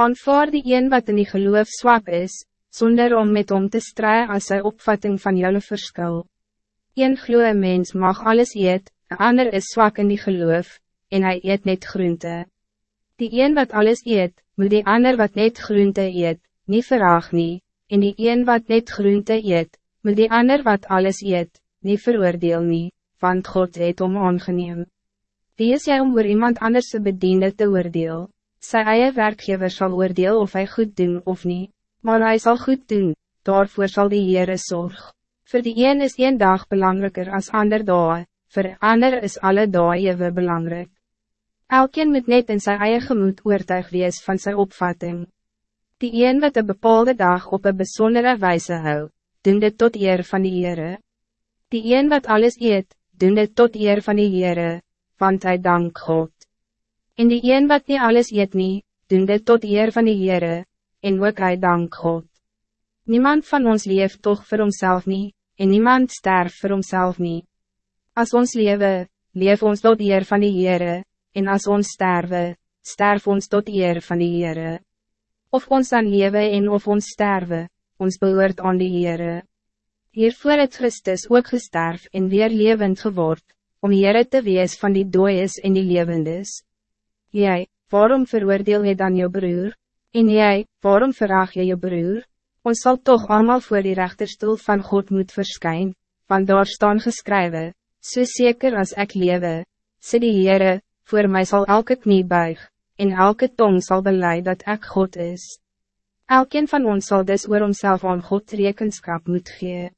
Aanvaar die een wat in die geloof swak is, zonder om met om te strijden als sy opvatting van jullie verschil. Een gloe mens mag alles eet, een ander is zwak in die geloof, en hij eet net groente. Die een wat alles eet, moet die ander wat net groente eet, niet verraag nie, en die een wat net groente eet, moet die ander wat alles eet, niet veroordeel nie, want God het om aangeneem. Wie is jy om oor iemand anders bediende te oordeel? Sy eie werkgever zal oordeel of hij goed doen of niet maar hij zal goed doen, daarvoor zal die Heere zorg. Voor die een is een dag belangrijker als ander dag, voor de ander is alle dagen even belangrijk. Elkeen moet net in zijn eigen gemoed oortuig wees van zijn opvatting. Die een wat een bepaalde dag op een bijzondere wijze hou, doen dit tot eer van die Heere. Die een wat alles eet, doen dit tot eer van die Heere, want hij dank God. En die een wat niet alles eet nie, doen dit tot eer van die Heere, en ook hij dank God. Niemand van ons leeft toch voor onszelf niet, en niemand sterft voor onszelf niet. Als ons leven, leef ons tot eer van die Heere, en als ons sterven, sterf ons tot eer van die Heere. Of ons dan leven en of ons sterven, ons behoort aan die Heere. Hiervoor het Christus ook gesterf en weer levend geword, om Heere te wees van die dooies en die levendes. Jij, waarom veroordeel je dan je broer? En jij, waarom vraag je je broer? Ons zal toch allemaal voor die rechterstoel van God moet verschijnen, want daar staan geschreven, zo so zeker als ik lewe, sê die Heere, voor mij zal elke knie buig, en elke tong zal beleid dat ik God is. Elkeen van ons zal dus oor homself aan God rekenskap moet gee.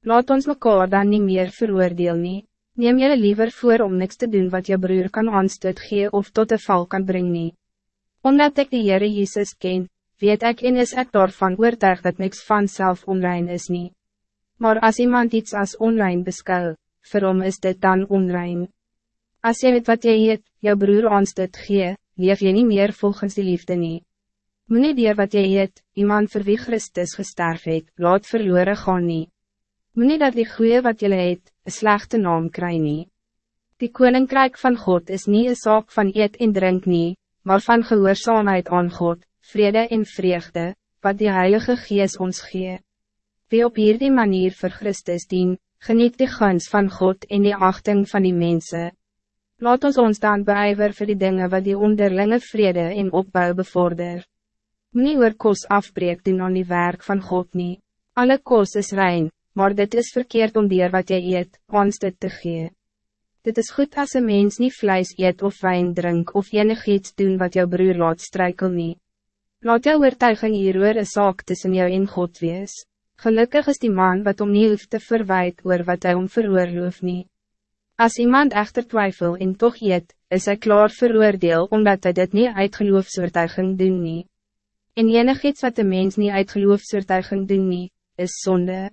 Laat ons mekaar dan niet meer veroordeel nie, neem jullie liever voor om niks te doen wat je broer kan aanstoot gee of tot de val kan brengen omdat ik de Heere Jezus ken, weet ik en is ek daarvan oortuig dat niks van zelf onrein is niet. Maar als iemand iets als onrein beskou, vir hom is dit dan onrein. Als je weet wat je eet, jou broer dit gee, leef je niet meer volgens die liefde nie. Moet nie dier wat je eet, iemand vir wie Christus gesterf het, laat verloren gaan nie. Moet dat die goeie wat je eet, een slechte naam kry nie. Die koninkrijk van God is niet een zaak van eet en drink nie, maar van gehoorzaamheid aan God, vrede en vreugde, wat die Heilige Gees ons gee. Wie op hierdie manier voor Christus dien, geniet die gunst van God en die achting van die mensen. Laat ons ons dan beijver voor die dingen wat die onderlinge vrede en opbouw bevorder. Nie oor kos afbreek doen aan die werk van God nie. Alle kos is rein, maar dit is verkeerd om dier wat jy eet, ons dit te gee. Dit is goed als een mens niet vlees eet of wijn drink of enig iets doen wat jouw broer laat strijkel niet. Laat jou oortuiging hieroor een zaak tussen jou en God wees. Gelukkig is die man wat om nie hoeft te verwijt oor wat hij om veroorloof nie. Als iemand echter twijfel en toch eet, is hij klaar veroordeel omdat hij dit niet uit geloofsoortuiging doen nie. En enig iets wat de mens niet uit geloofsoortuiging doen nie, is zonde.